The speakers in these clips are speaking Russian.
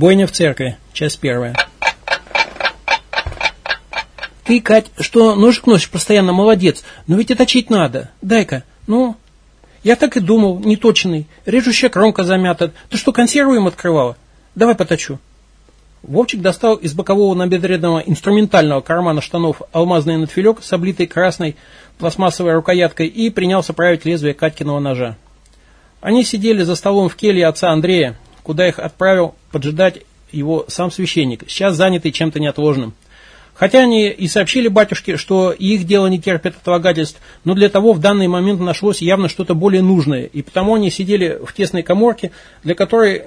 Бойня в церкви. Часть первая. Ты, Кать, что ножик носишь постоянно, молодец. Но ведь и надо. Дай-ка. Ну, я так и думал, неточный. Режущая кромка замята. Ты что, консерву им открывала? Давай поточу. Вовчик достал из бокового набедренного инструментального кармана штанов алмазный надфилек с облитой красной пластмассовой рукояткой и принялся править лезвие Катькиного ножа. Они сидели за столом в келье отца Андрея, куда их отправил поджидать его сам священник, сейчас занятый чем-то неотложным. Хотя они и сообщили батюшке, что их дело не терпит отлагательств, но для того в данный момент нашлось явно что-то более нужное, и потому они сидели в тесной коморке, для которой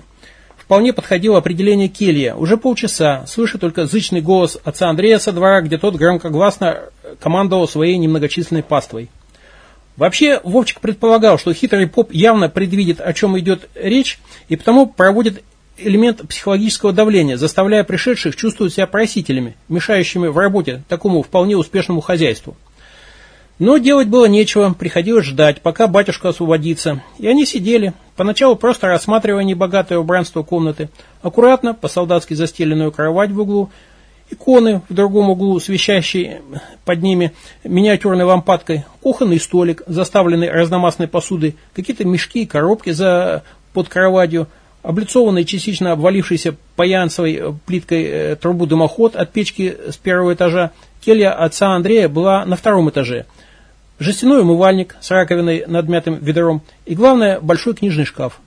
вполне подходило определение келья. Уже полчаса, слыша только зычный голос отца Андрея со двора, где тот громкогласно командовал своей немногочисленной паствой. Вообще, Вовчик предполагал, что хитрый поп явно предвидит, о чем идет речь, и потому проводит элемент психологического давления, заставляя пришедших чувствовать себя просителями, мешающими в работе такому вполне успешному хозяйству. Но делать было нечего, приходилось ждать, пока батюшка освободится. И они сидели, поначалу просто рассматривая небогатое убранство комнаты, аккуратно, по-солдатски застеленную кровать в углу, иконы в другом углу, свещащие под ними миниатюрной лампадкой, кухонный столик, заставленный разномастной посудой, какие-то мешки и коробки за, под кроватью, облицованный частично обвалившийся паянцевой э, плиткой э, трубу дымоход от печки с первого этажа, келья отца Андрея была на втором этаже. Жестяной умывальник с раковиной над мятым ведром и, главное, большой книжный шкаф.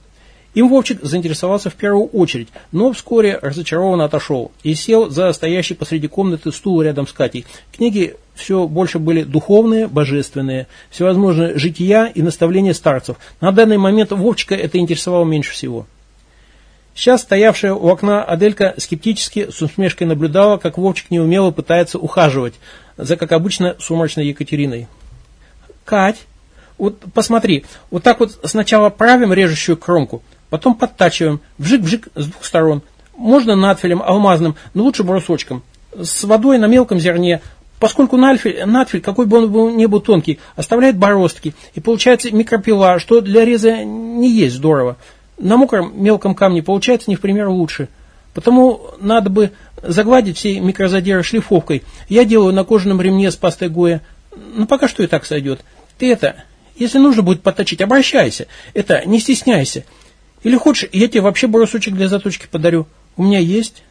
Им Вовчик заинтересовался в первую очередь, но вскоре разочарованно отошел и сел за стоящий посреди комнаты стул рядом с Катей. Книги все больше были духовные, божественные, всевозможные жития и наставления старцев. На данный момент Вовчика это интересовало меньше всего. Сейчас стоявшая у окна Аделька скептически с усмешкой наблюдала, как Вовчик неумело пытается ухаживать за, как обычно, сумрачной Екатериной. «Кать, вот посмотри, вот так вот сначала правим режущую кромку, Потом подтачиваем, вжик-вжик с двух сторон. Можно надфилем алмазным, но лучше брусочком. С водой на мелком зерне, поскольку надфиль, надфиль какой бы он не был тонкий, оставляет бороздки. И получается микропила, что для реза не есть здорово. На мокром мелком камне получается не в пример лучше. Потому надо бы загладить все микрозадеры шлифовкой. Я делаю на кожаном ремне с пастой Гоя. Ну, пока что и так сойдет. Ты это, если нужно будет подточить, обращайся. Это, не стесняйся. Или хочешь, я тебе вообще брусочек для заточки подарю? У меня есть.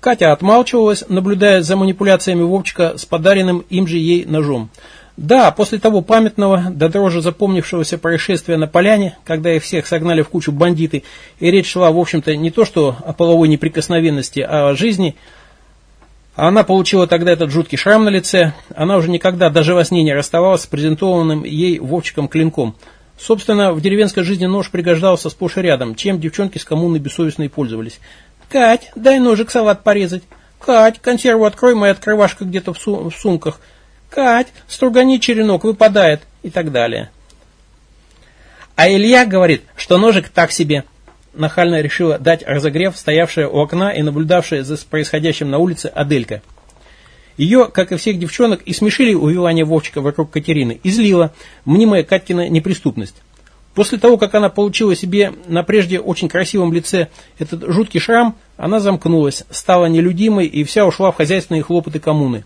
Катя отмалчивалась, наблюдая за манипуляциями Вовчика с подаренным им же ей ножом. Да, после того памятного, до дрожи запомнившегося происшествия на поляне, когда их всех согнали в кучу бандиты, и речь шла, в общем-то, не то что о половой неприкосновенности, а о жизни, а она получила тогда этот жуткий шрам на лице, она уже никогда даже во сне не расставалась с презентованным ей Вовчиком клинком – Собственно, в деревенской жизни нож пригождался сплошь и рядом, чем девчонки с коммуны бессовестно и пользовались. «Кать, дай ножик салат порезать. Кать, консерву открой, моя открывашка где-то в, сум в сумках. Кать, стругани черенок, выпадает» и так далее. А Илья говорит, что ножик так себе. Нахально решила дать разогрев стоявшая у окна и наблюдавшая за происходящим на улице Аделька. Ее, как и всех девчонок, и смешили увивание Вовчика вокруг Катерины, и злила мнимая Катькина неприступность. После того, как она получила себе на прежде очень красивом лице этот жуткий шрам, она замкнулась, стала нелюдимой и вся ушла в хозяйственные хлопоты коммуны.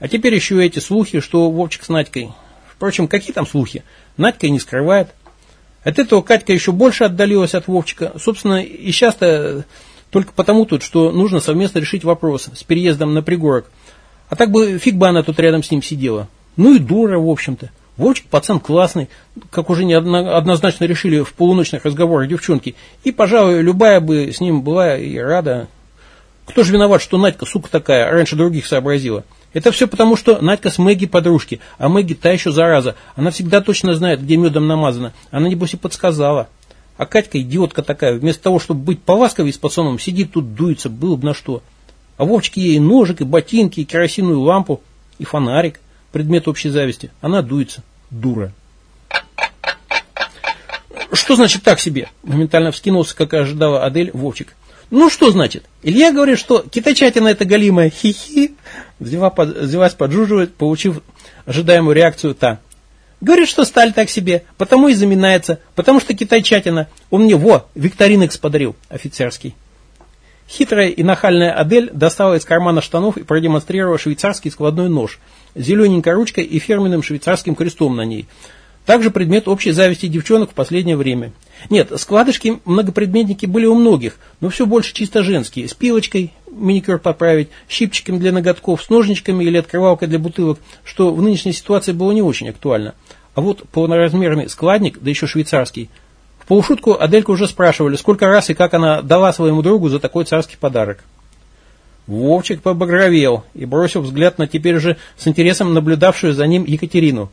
А теперь еще эти слухи, что Вовчик с Надькой. Впрочем, какие там слухи? Надька и не скрывает. От этого Катька еще больше отдалилась от Вовчика. Собственно, и сейчас-то только потому тут, что нужно совместно решить вопрос с переездом на пригорок. А так бы фиг бы она тут рядом с ним сидела. Ну и дура, в общем-то. Вовчик пацан классный, как уже неоднозначно решили в полуночных разговорах девчонки. И, пожалуй, любая бы с ним была и рада. Кто же виноват, что Надька, сука такая, раньше других сообразила? Это все потому, что Надька с Мэгги подружки, а Мэгги та еще зараза. Она всегда точно знает, где медом намазано. Она, небось, и подсказала. А Катька, идиотка такая, вместо того, чтобы быть поласковей с пацаном, сидит тут, дуется, было бы на что. А Вовчике ей ножик, и ботинки, и керосиновую лампу, и фонарик. Предмет общей зависти. Она дуется. Дура. Что значит так себе? Моментально вскинулся, как и ожидала Адель, Вовчик. Ну что значит? Илья говорит, что китайчатина это галимая. Хи-хи. Взялась поджуживать, получив ожидаемую реакцию та. Говорит, что сталь так себе, потому и заминается, потому что китайчатина. Он мне, во, Викторинекс подарил, офицерский. Хитрая и нахальная Адель достала из кармана штанов и продемонстрировала швейцарский складной нож, зелененькой ручкой и фирменным швейцарским крестом на ней. Также предмет общей зависти девчонок в последнее время. Нет, складышки, многопредметники были у многих, но все больше чисто женские, с пилочкой, маникюр поправить, щипчиком для ноготков, с ножничками или открывалкой для бутылок, что в нынешней ситуации было не очень актуально. А вот полноразмерный складник, да еще швейцарский, полушутку Адельку уже спрашивали, сколько раз и как она дала своему другу за такой царский подарок. Вовчик побагровел и бросил взгляд на теперь уже с интересом наблюдавшую за ним Екатерину.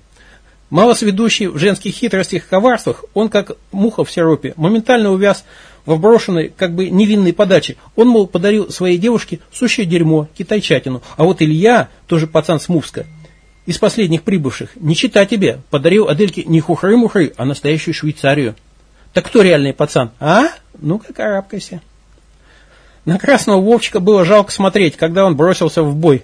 Мало сведущий в женских хитростях и коварствах, он, как муха в сиропе, моментально увяз в брошенной, как бы невинной подаче. Он, мол, подарил своей девушке сущее дерьмо, китайчатину. А вот Илья, тоже пацан с Мувска, из последних прибывших, не чита тебе, подарил Адельке не хухры-мухры, а настоящую Швейцарию. Так кто реальный пацан? А? Ну-ка, карабкайся. На красного Вовчика было жалко смотреть, когда он бросился в бой.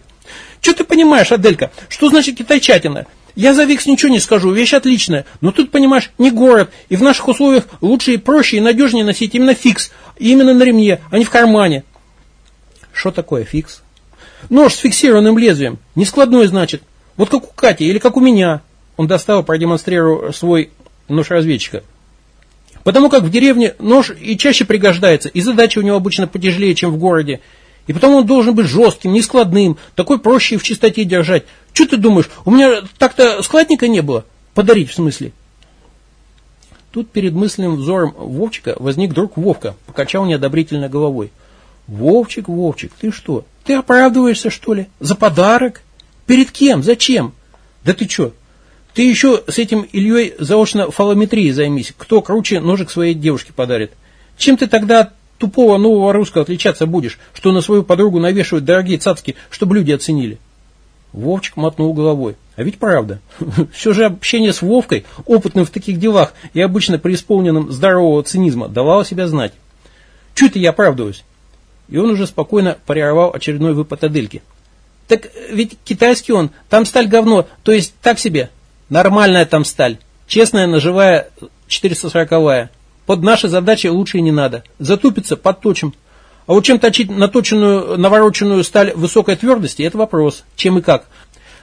Что ты понимаешь, Аделька? Что значит китайчатина? Я за фикс ничего не скажу, вещь отличная. Но тут, понимаешь, не город, и в наших условиях лучше и проще, и надежнее носить именно фикс. именно на ремне, а не в кармане. Что такое фикс? Нож с фиксированным лезвием. Не складной, значит. Вот как у Кати или как у меня. Он достал, продемонстрировал свой нож разведчика. Потому как в деревне нож и чаще пригождается, и задачи у него обычно потяжелее, чем в городе. И потом он должен быть жестким, нескладным, такой проще в чистоте держать. Что ты думаешь, у меня так-то складника не было? Подарить в смысле? Тут перед мысленным взором Вовчика возник друг Вовка, покачал неодобрительно головой. Вовчик, Вовчик, ты что? Ты оправдываешься, что ли? За подарок? Перед кем? Зачем? Да ты что, ты еще с этим Ильей заочно фалометрией займись. Кто круче ножик своей девушке подарит. Чем ты тогда от тупого нового русского отличаться будешь, что на свою подругу навешивают дорогие цацки, чтобы люди оценили? Вовчик мотнул головой. А ведь правда. Все же общение с Вовкой, опытным в таких делах и обычно преисполненным здорового цинизма, давало себя знать. Чуть это я оправдываюсь? И он уже спокойно парировал очередной выпад Адельки. Так ведь китайский он, там сталь говно, то есть так себе. Нормальная там сталь. Честная, ножевая, 440-я. Под наши задачи лучше и не надо. Затупится, подточим. А вот чем точить наточенную, навороченную сталь высокой твердости, это вопрос. Чем и как.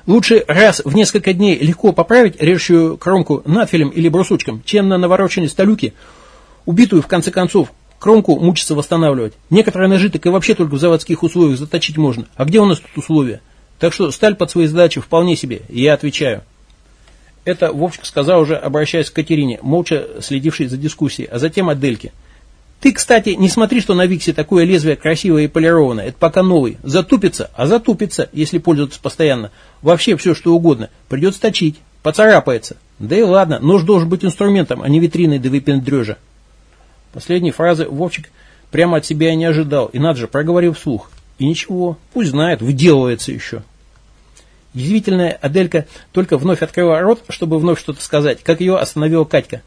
Лучше раз в несколько дней легко поправить режущую кромку надфилем или брусочком, чем на навороченной сталюке, убитую в конце концов, кромку мучиться восстанавливать. Некоторые ножи так и вообще только в заводских условиях заточить можно. А где у нас тут условия? Так что сталь под свои задачи вполне себе, я отвечаю. Это Вовчик сказал уже, обращаясь к Катерине, молча следившей за дискуссией, а затем Адельке. Ты, кстати, не смотри, что на Виксе такое лезвие красивое и полированное. Это пока новый. Затупится, а затупится, если пользоваться постоянно. Вообще все, что угодно. Придется точить. Поцарапается. Да и ладно, нож должен быть инструментом, а не витриной до выпендрежа. Последней фразы Вовчик прямо от себя и не ожидал. И надо же, проговорил вслух. И ничего, пусть знает, выделывается еще. Язвительная Аделька только вновь открыла рот, чтобы вновь что-то сказать, как ее остановила Катька.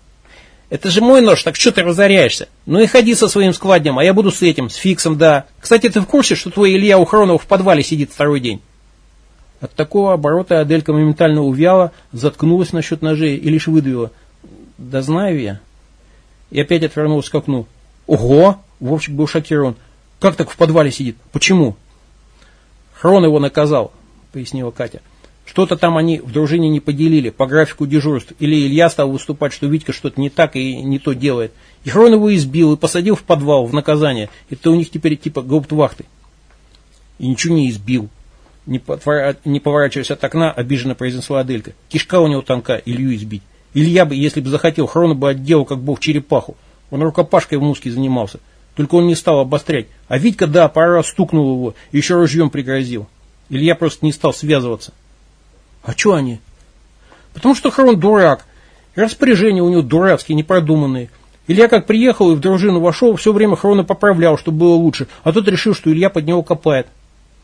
«Это же мой нож, так что ты разоряешься? Ну и ходи со своим складнем, а я буду с этим, с фиксом, да. Кстати, ты в курсе, что твой Илья Ухронов в подвале сидит второй день?» От такого оборота Аделька моментально увяла, заткнулась насчет ножей и лишь выдавила. «Да знаю я». И опять отвернулась к окну. «Ого!» — Вовчик был шокирован. «Как так в подвале сидит? Почему?» Хрон его наказал пояснила Катя. Что-то там они в дружине не поделили по графику дежурств. Или Илья стал выступать, что Витька что-то не так и не то делает. И Хрон его избил и посадил в подвал в наказание. Это у них теперь типа гауптвахты. И ничего не избил. Не, потвора... не поворачиваясь от окна, обиженно произнесла Аделька. Кишка у него тонка, Илью избить. Илья бы, если бы захотел, Хрона бы отделал, как бог, черепаху. Он рукопашкой в муске занимался. Только он не стал обострять. А Витька, да, пару раз стукнул его, еще ружьем пригрозил. Илья просто не стал связываться. А что они? Потому что Харон дурак. И распоряжения у него дурацкие, непродуманные. Илья как приехал и в дружину вошел, все время Хрона поправлял, чтобы было лучше. А тот решил, что Илья под него копает.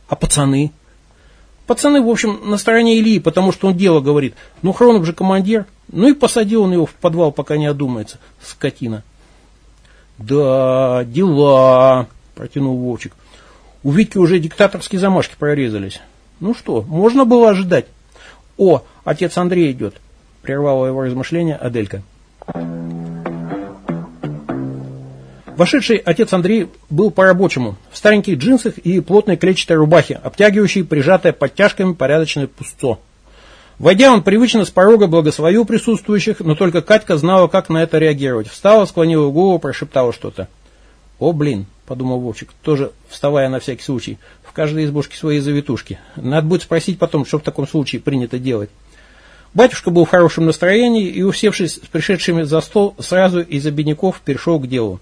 А пацаны? Пацаны, в общем, на стороне Ильи, потому что он дело говорит. Ну, Хронов же командир. Ну и посадил он его в подвал, пока не одумается. Скотина. Да, дела, протянул Вовчик. У Витьки уже диктаторские замашки прорезались. Ну что, можно было ожидать. О, отец Андрей идет, прервала его размышления Аделька. Вошедший отец Андрей был по-рабочему, в стареньких джинсах и плотной клетчатой рубахе, обтягивающей прижатое подтяжками порядочное пусто. Войдя, он привычно с порога благословил присутствующих, но только Катька знала, как на это реагировать. Встала, склонила голову, прошептала что-то. «О, блин!» – подумал Вовчик, тоже вставая на всякий случай. «В каждой избушке свои завитушки. Надо будет спросить потом, что в таком случае принято делать». Батюшка был в хорошем настроении и, усевшись с пришедшими за стол, сразу из обедняков перешел к делу.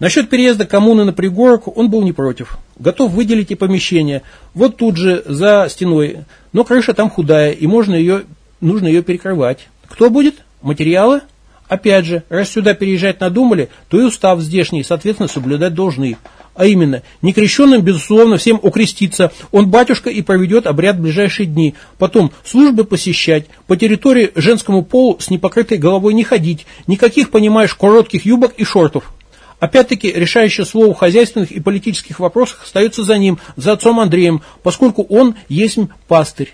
Насчет переезда коммуны на пригорок он был не против. Готов выделить и помещение. Вот тут же, за стеной. Но крыша там худая, и можно ее, нужно ее перекрывать. Кто будет? Материалы? Опять же, раз сюда переезжать надумали, то и устав здешний, соответственно, соблюдать должны. А именно, некрещенным, безусловно, всем укреститься. Он батюшка и проведет обряд в ближайшие дни. Потом службы посещать. По территории женскому полу с непокрытой головой не ходить. Никаких, понимаешь, коротких юбок и шортов. Опять-таки, решающее слово в хозяйственных и политических вопросах остается за ним, за отцом Андреем, поскольку он есть пастырь.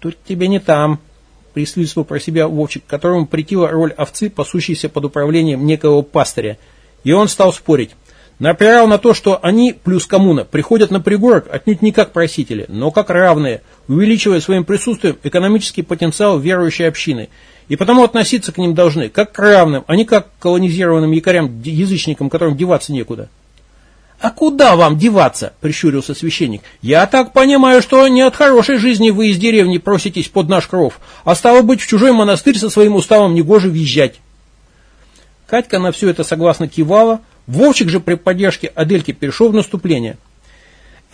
Тут тебе не там, присвистывал про себя Вовчик, которому притила роль овцы, пасущейся под управлением некого пастыря. И он стал спорить. Напирал на то, что они, плюс коммуна, приходят на пригорок отнюдь не как просители, но как равные, увеличивая своим присутствием экономический потенциал верующей общины. И потому относиться к ним должны как к равным, а не как к колонизированным якорям-язычникам, которым деваться некуда. «А куда вам деваться?» – прищурился священник. «Я так понимаю, что не от хорошей жизни вы из деревни проситесь под наш кров, а стало быть, в чужой монастырь со своим уставом негоже въезжать». Катька на все это согласно кивала, Вовчик же при поддержке Адельки перешел в наступление –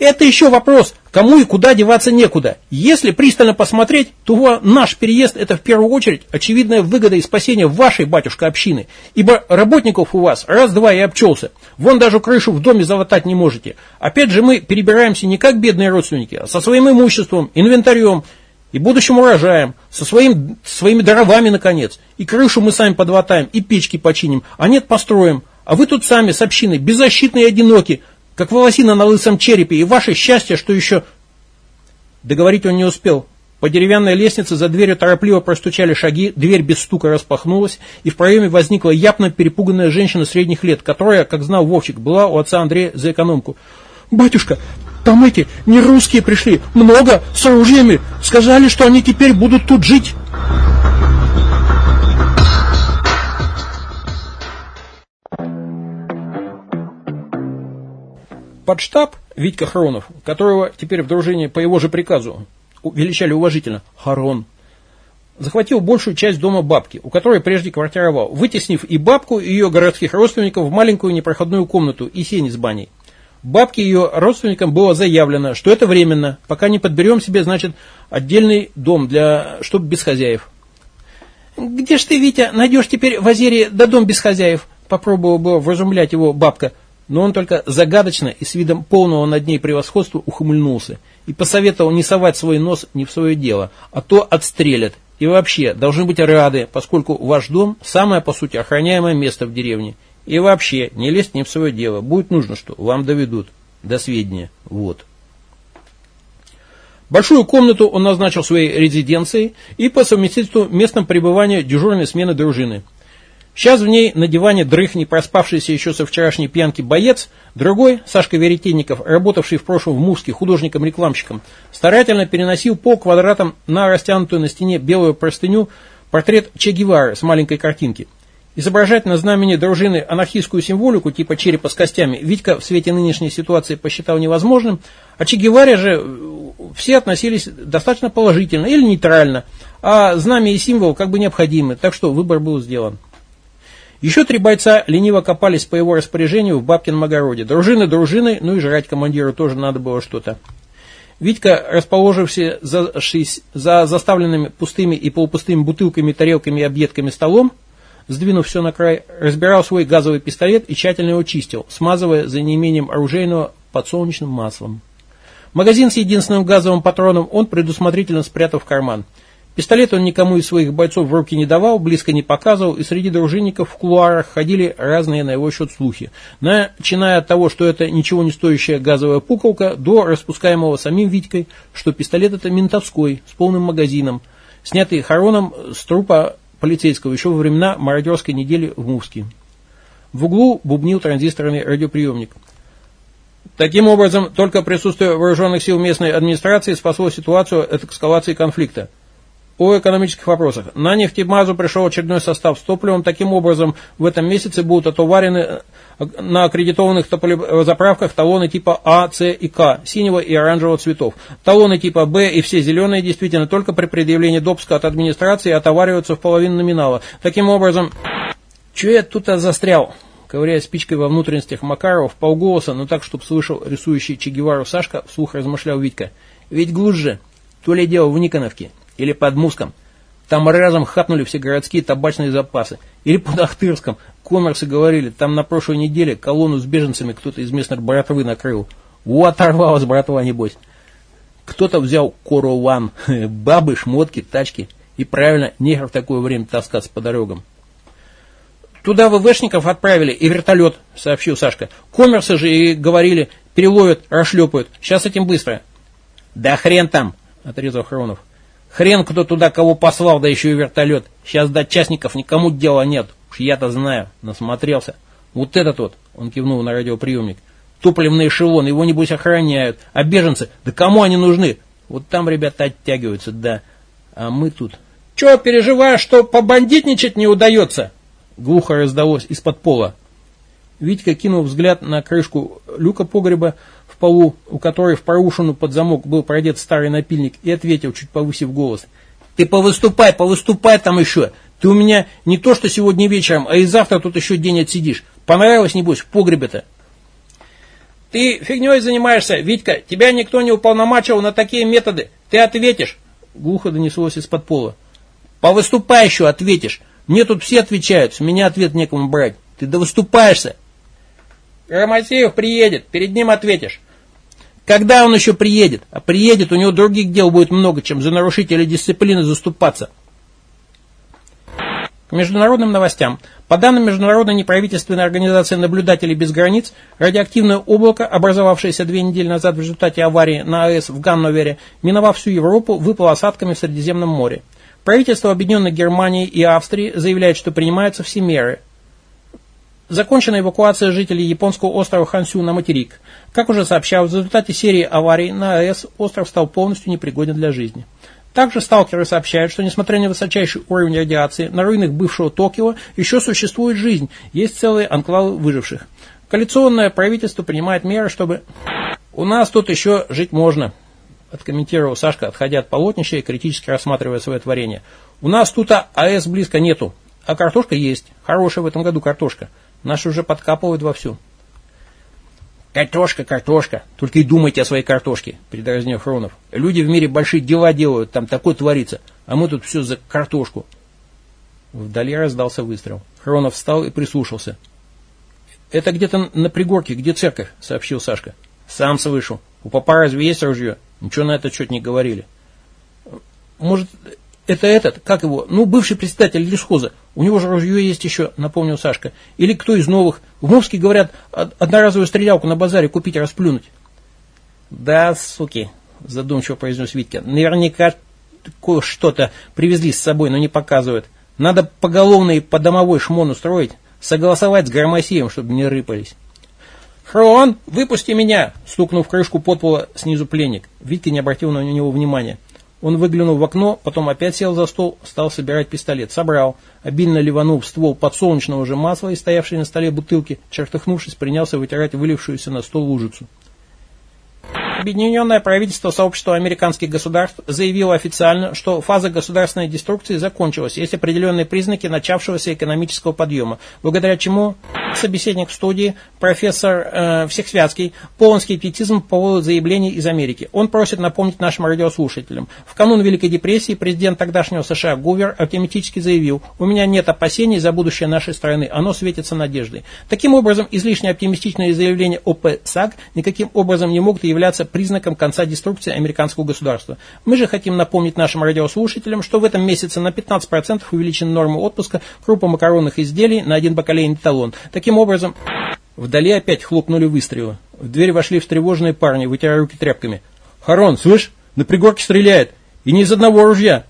это еще вопрос, кому и куда деваться некуда. Если пристально посмотреть, то наш переезд это в первую очередь очевидная выгода и спасение вашей, батюшка, общины. Ибо работников у вас раз-два и обчелся. Вон даже крышу в доме залатать не можете. Опять же мы перебираемся не как бедные родственники, а со своим имуществом, инвентарем и будущим урожаем, со своим, своими даровами, наконец. И крышу мы сами подлатаем, и печки починим, а нет построим. А вы тут сами с общиной, беззащитные и одиноки, как волосина на лысом черепе, и ваше счастье, что еще...» Договорить он не успел. По деревянной лестнице за дверью торопливо простучали шаги, дверь без стука распахнулась, и в проеме возникла япно перепуганная женщина средних лет, которая, как знал Вовчик, была у отца Андрея за экономку. «Батюшка, там эти, не русские пришли, много, с оружиями, сказали, что они теперь будут тут жить». Под штаб Витька Хронов, которого теперь в дружине по его же приказу величали уважительно Харон, захватил большую часть дома бабки, у которой прежде квартировал, вытеснив и бабку, и ее городских родственников в маленькую непроходную комнату и сени с баней. Бабке ее родственникам было заявлено, что это временно, пока не подберем себе, значит, отдельный дом, для, чтобы без хозяев. «Где ж ты, Витя, найдешь теперь в Азере да дом без хозяев?» Попробовала было вразумлять его бабка – но он только загадочно и с видом полного над ней превосходства ухмыльнулся и посоветовал не совать свой нос не в свое дело, а то отстрелят. И вообще, должны быть рады, поскольку ваш дом – самое, по сути, охраняемое место в деревне. И вообще, не лезть не в свое дело. Будет нужно что, вам доведут. До сведения. Вот. Большую комнату он назначил своей резиденцией и по совместительству местом пребывания дежурной смены дружины – Сейчас в ней на диване дрых не проспавшийся еще со вчерашней пьянки боец, другой, Сашка Веретенников, работавший в прошлом в Муске художником-рекламщиком, старательно переносил пол квадратом на растянутую на стене белую простыню портрет Че Гевары с маленькой картинки. Изображать на знамени дружины анархистскую символику типа черепа с костями Витька в свете нынешней ситуации посчитал невозможным, а Че Геваре же э, все относились достаточно положительно или нейтрально, а знамя и символ как бы необходимы, так что выбор был сделан. Еще три бойца лениво копались по его распоряжению в бабкином огороде. Дружины дружины, ну и жрать командиру тоже надо было что-то. Витька, расположившись за, за заставленными пустыми и полупустыми бутылками, тарелками и объедками столом, сдвинув все на край, разбирал свой газовый пистолет и тщательно его чистил, смазывая за неимением оружейного подсолнечным маслом. Магазин с единственным газовым патроном он предусмотрительно спрятал в карман – Пистолет он никому из своих бойцов в руки не давал, близко не показывал, и среди дружинников в кулуарах ходили разные на его счет слухи, начиная от того, что это ничего не стоящая газовая пуколка, до распускаемого самим Витькой, что пистолет это ментовской, с полным магазином, снятый хороном с трупа полицейского еще во времена мародерской недели в Мувске. В углу бубнил транзисторный радиоприемник. Таким образом, только присутствие вооруженных сил местной администрации спасло ситуацию от эскалации конфликта. О экономических вопросах. На нефтемазу пришел очередной состав с топливом. Таким образом, в этом месяце будут отоварены э, на аккредитованных заправках талоны типа А, С и К, синего и оранжевого цветов. Талоны типа Б и все зеленые действительно только при предъявлении допуска от администрации отовариваются в половину номинала. Таким образом, че я тут застрял? Ковыряя спичкой во внутренностях Макарова, в полголоса, но так, чтобы слышал рисующий Че Гевару Сашка, вслух размышлял Витька. Ведь глубже, то ли дело в Никоновке, или под Муском. Там разом хапнули все городские табачные запасы. Или под Ахтырском. Коммерсы говорили, там на прошлой неделе колонну с беженцами кто-то из местных братвы накрыл. Вот оторвалась братва, небось. Кто-то взял корован, бабы, шмотки, тачки. И правильно, негр в такое время таскаться по дорогам. Туда ВВшников отправили и вертолет, сообщил Сашка. Коммерсы же и говорили, переловят, расшлепают. Сейчас этим быстро. Да хрен там, отрезал Хронов. Хрен кто туда кого послал, да еще и вертолет. Сейчас до частников никому дела нет. Уж я-то знаю, насмотрелся. Вот этот вот, он кивнул на радиоприемник. Топливный эшелон, его небось охраняют. А беженцы, да кому они нужны? Вот там ребята оттягиваются, да. А мы тут... Че, переживаешь, что побандитничать не удается? Глухо раздалось из-под пола. Витька кинул взгляд на крышку люка погреба полу, у которой в порушенную под замок был продет старый напильник, и ответил, чуть повысив голос. «Ты повыступай, повыступай там еще! Ты у меня не то, что сегодня вечером, а и завтра тут еще день отсидишь. Понравилось, небось, в погребе-то?» «Ты фигней занимаешься, Витька, тебя никто не уполномачивал на такие методы. Ты ответишь!» Глухо донеслось из-под пола. «Повыступай еще, ответишь!» Мне тут все отвечают, с меня ответ некому брать. Ты да выступаешься. Приедет, перед ним ответишь. Когда он еще приедет? А приедет, у него других дел будет много, чем за нарушителя дисциплины заступаться. К международным новостям. По данным Международной неправительственной организации «Наблюдатели без границ», радиоактивное облако, образовавшееся две недели назад в результате аварии на АЭС в Ганновере, миновав всю Европу, выпало осадками в Средиземном море. Правительство Объединенной Германии и Австрии заявляет, что принимаются все меры. Закончена эвакуация жителей японского острова Хансю на материк. Как уже сообщалось, в результате серии аварий на АЭС остров стал полностью непригоден для жизни. Также сталкеры сообщают, что несмотря на высочайший уровень радиации, на руинах бывшего Токио еще существует жизнь, есть целые анклавы выживших. Коалиционное правительство принимает меры, чтобы... У нас тут еще жить можно, откомментировал Сашка, отходя от полотнища и критически рассматривая свое творение. У нас тут АЭС близко нету, а картошка есть. Хорошая в этом году картошка. Наши уже подкапывают вовсю. Картошка, картошка. Только и думайте о своей картошке, передразнил Хронов. Люди в мире большие дела делают, там такое творится, а мы тут все за картошку. Вдали раздался выстрел. Хронов встал и прислушался. «Это где-то на пригорке, где церковь», — сообщил Сашка. «Сам слышу. У папа разве есть ружье?» Ничего на это что-то не говорили. Может, это этот, как его, ну, бывший председатель лесхоза. У него же ружье есть еще, напомнил Сашка. Или кто из новых. В Мовске, говорят, одноразовую стрелялку на базаре купить расплюнуть. Да, суки, задумчиво произнес Витька. Наверняка что-то привезли с собой, но не показывают. Надо поголовно и по домовой шмон устроить, согласовать с Громосеем, чтобы не рыпались. «Хрон, выпусти меня!» Стукнув крышку подпола снизу пленник. Витька не обратил на него внимания. Он выглянул в окно, потом опять сел за стол, стал собирать пистолет. Собрал. Обильно ливанул в ствол подсолнечного же масла и стоявшей на столе бутылки, чертыхнувшись, принялся вытирать вылившуюся на стол лужицу. Объединенное правительство сообщества американских государств заявило официально, что фаза государственной деструкции закончилась, есть определенные признаки начавшегося экономического подъема, благодаря чему собеседник в студии, профессор э, Всехсвятский, полон скептицизм по поводу заявлений из Америки. Он просит напомнить нашим радиослушателям. В канун Великой депрессии президент тогдашнего США Гувер оптимистически заявил, у меня нет опасений за будущее нашей страны, оно светится надеждой. Таким образом, излишне оптимистичные заявления ОПСАГ никаким образом не могут являться признаком конца деструкции американского государства. Мы же хотим напомнить нашим радиослушателям, что в этом месяце на 15% увеличена норма отпуска крупомакаронных изделий на один бакалейный талон. Таким образом, вдали опять хлопнули выстрелы. В дверь вошли встревоженные парни, вытирая руки тряпками. «Харон, слышь, на пригорке стреляет! И не из одного ружья!»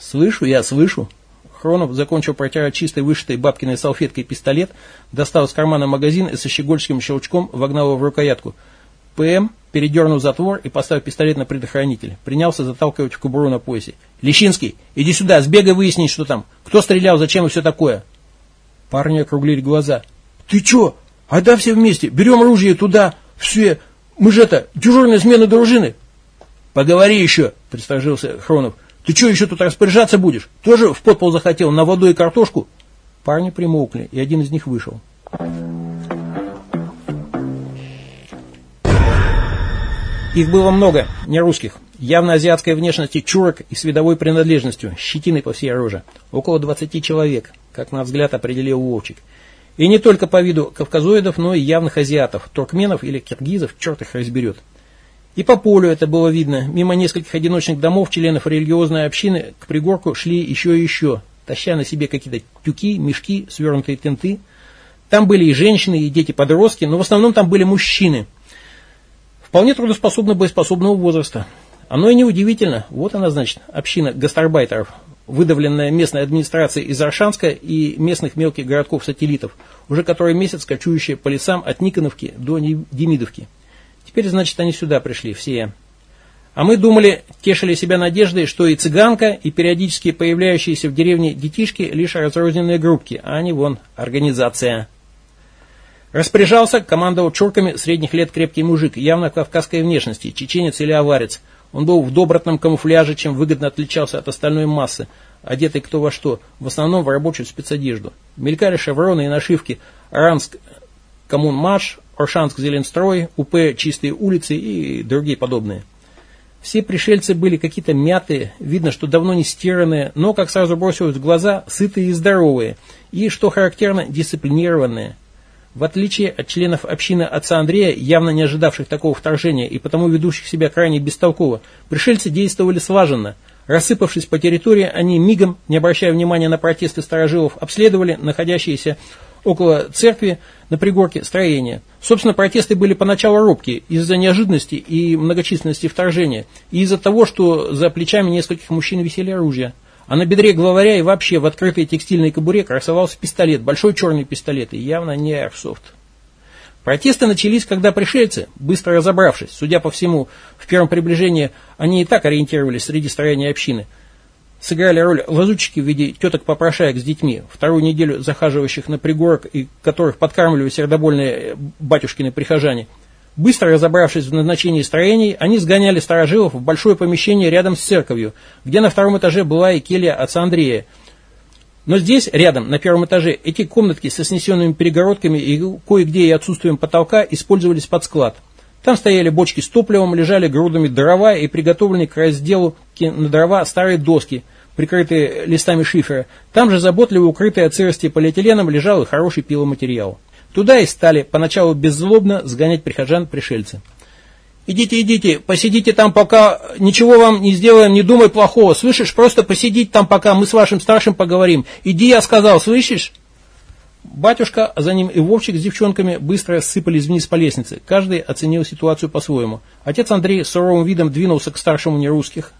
«Слышу, я слышу!» Хронов, закончил протирать чистой вышитой бабкиной салфеткой пистолет, достал из кармана магазин и со щегольским щелчком вогнал его в рукоятку. ПМ, передернув затвор и поставив пистолет на предохранитель, принялся заталкивать в кобуру на поясе. «Лещинский, иди сюда, сбегай выяснить, что там. Кто стрелял, зачем и все такое?» Парни округлили глаза. «Ты че? А да все вместе, берем оружие туда, все. Мы же это, дежурная смена дружины». «Поговори еще», — пристажился Хронов. Ты что, еще тут распоряжаться будешь? Тоже в подпол захотел на воду и картошку? Парни примолкли, и один из них вышел. Их было много, не русских. Явно азиатской внешности чурок и с видовой принадлежностью, щетиной по всей роже. Около 20 человек, как на взгляд определил Вовчик. И не только по виду кавказоидов, но и явных азиатов, туркменов или киргизов, черт их разберет. И по полю это было видно. Мимо нескольких одиночных домов членов религиозной общины к пригорку шли еще и еще, таща на себе какие-то тюки, мешки, свернутые тенты. Там были и женщины, и дети-подростки, но в основном там были мужчины. Вполне трудоспособного, боеспособного возраста. Оно и неудивительно. Вот она, значит, община гастарбайтеров, выдавленная местной администрацией из Аршанска и местных мелких городков-сателлитов, уже который месяц кочующая по лесам от Никоновки до Демидовки. Теперь, значит, они сюда пришли, все. А мы думали, тешили себя надеждой, что и цыганка, и периодически появляющиеся в деревне детишки лишь разрозненные группки, а не вон, организация. Распоряжался, командовал чурками средних лет крепкий мужик, явно кавказской внешности, чеченец или аварец. Он был в добротном камуфляже, чем выгодно отличался от остальной массы, одетый кто во что, в основном в рабочую спецодежду. Мелькали шевроны и нашивки «Аранск Коммунмаш», Оршанск-Зеленстрой, УП «Чистые улицы» и другие подобные. Все пришельцы были какие-то мятые, видно, что давно не стиранные, но, как сразу бросилось в глаза, сытые и здоровые, и, что характерно, дисциплинированные. В отличие от членов общины отца Андрея, явно не ожидавших такого вторжения и потому ведущих себя крайне бестолково, пришельцы действовали слаженно. Рассыпавшись по территории, они мигом, не обращая внимания на протесты старожилов, обследовали находящиеся около церкви на пригорке строения. Собственно, протесты были поначалу робкие из-за неожиданности и многочисленности вторжения, и из-за того, что за плечами нескольких мужчин висели оружия. А на бедре главаря и вообще в открытой текстильной кобуре красовался пистолет, большой черный пистолет, и явно не Airsoft. Протесты начались, когда пришельцы, быстро разобравшись, судя по всему, в первом приближении они и так ориентировались среди строения общины – сыграли роль лазутчики в виде теток-попрошаек с детьми, вторую неделю захаживающих на пригорок и которых подкармливали сердобольные батюшкины прихожане. Быстро разобравшись в назначении строений, они сгоняли старожилов в большое помещение рядом с церковью, где на втором этаже была и келья отца Андрея. Но здесь, рядом, на первом этаже, эти комнатки со снесенными перегородками и кое-где и отсутствием потолка использовались под склад. Там стояли бочки с топливом, лежали грудами дрова и приготовленные к разделу на дрова старые доски, прикрытые листами шифера. Там же заботливо укрытый от сырости полиэтиленом лежал и хороший пиломатериал. Туда и стали поначалу беззлобно сгонять прихожан пришельцы. «Идите, идите, посидите там пока, ничего вам не сделаем, не думай плохого, слышишь? Просто посидите там пока, мы с вашим старшим поговорим. Иди, я сказал, слышишь?» Батюшка, а за ним и Вовчик с девчонками быстро сыпались вниз по лестнице. Каждый оценил ситуацию по-своему. Отец Андрей с суровым видом двинулся к старшему нерусских,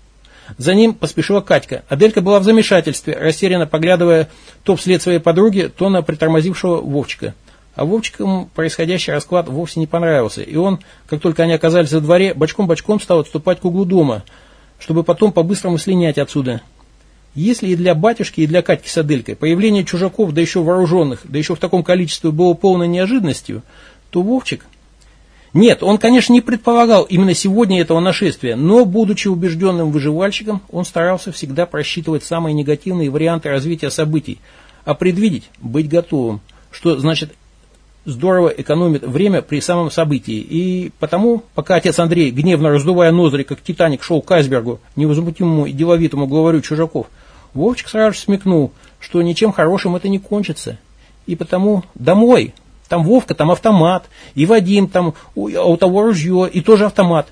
за ним поспешила Катька. Аделька была в замешательстве, растерянно поглядывая то вслед своей подруги, то на притормозившего Вовчика. А Вовчикам происходящий расклад вовсе не понравился, и он, как только они оказались во дворе, бочком-бочком стал отступать к углу дома, чтобы потом по-быстрому слинять отсюда. Если и для батюшки, и для Катьки с Аделькой появление чужаков, да еще вооруженных, да еще в таком количестве было полной неожиданностью, то Вовчик нет, он, конечно, не предполагал именно сегодня этого нашествия, но, будучи убежденным выживальщиком, он старался всегда просчитывать самые негативные варианты развития событий, а предвидеть, быть готовым, что значит здорово экономит время при самом событии. И потому, пока отец Андрей, гневно раздувая ноздри, как Титаник, шел к айсбергу, невозмутимому и деловитому главарю чужаков, Вовчик сразу же смекнул, что ничем хорошим это не кончится. И потому домой, там Вовка, там автомат, и Вадим, там у, у того ружье, и тоже автомат.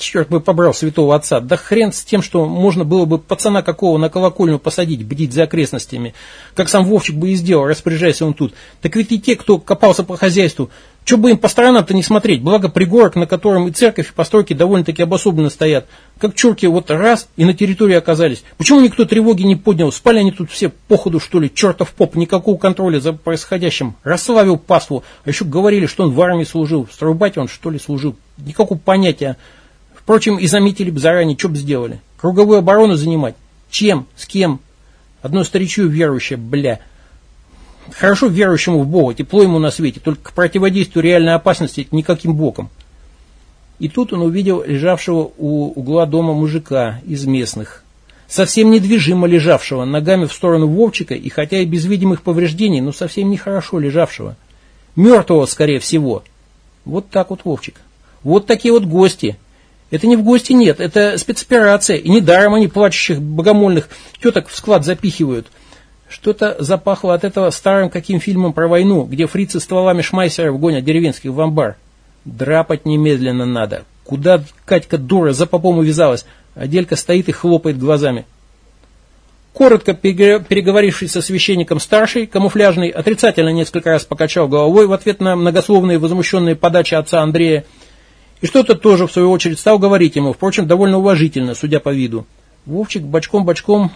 Черт бы побрал святого отца. Да хрен с тем, что можно было бы пацана какого на колокольню посадить, бдить за окрестностями. Как сам Вовчик бы и сделал, распоряжаясь он тут. Так ведь и те, кто копался по хозяйству, Че бы им по сторонам-то не смотреть, благо пригорок, на котором и церковь, и постройки довольно-таки обособленно стоят. Как чурки вот раз и на территории оказались. Почему никто тревоги не поднял? Спали они тут все походу, что ли, чертов поп, никакого контроля за происходящим. Расславил паству, а еще говорили, что он в армии служил. В он, что ли, служил. Никакого понятия. Впрочем, и заметили бы заранее, что бы сделали. Круговую оборону занимать? Чем? С кем? Одно старичье верующее, бля. Хорошо верующему в Бога, тепло ему на свете, только к противодействию реальной опасности никаким боком. И тут он увидел лежавшего у угла дома мужика из местных, совсем недвижимо лежавшего, ногами в сторону Вовчика, и хотя и без видимых повреждений, но совсем нехорошо лежавшего. Мертвого, скорее всего. Вот так вот Вовчик. Вот такие вот гости. Это не в гости нет, это спецоперация, и недаром они плачущих богомольных теток в склад запихивают – что-то запахло от этого старым каким фильмом про войну, где фрицы стволами шмайсеров гонят деревенских в амбар. Драпать немедленно надо. Куда Катька дура за попом увязалась? Аделька стоит и хлопает глазами. Коротко переговорившись со священником старший, камуфляжный, отрицательно несколько раз покачал головой в ответ на многословные возмущенные подачи отца Андрея, и что-то тоже, в свою очередь, стал говорить ему, впрочем, довольно уважительно, судя по виду. Вовчик бочком-бочком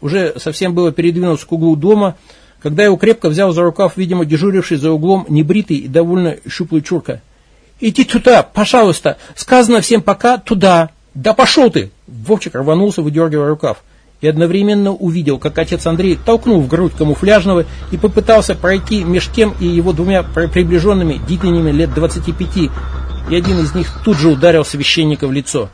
уже совсем было передвинулся к углу дома, когда его крепко взял за рукав, видимо, дежуривший за углом небритый и довольно щуплый чурка. «Иди туда, пожалуйста! Сказано всем пока, туда!» «Да пошел ты!» Вовчик рванулся, выдергивая рукав. И одновременно увидел, как отец Андрей толкнул в грудь камуфляжного и попытался пройти меж тем и его двумя приближенными, дитянями лет 25, и один из них тут же ударил священника в лицо.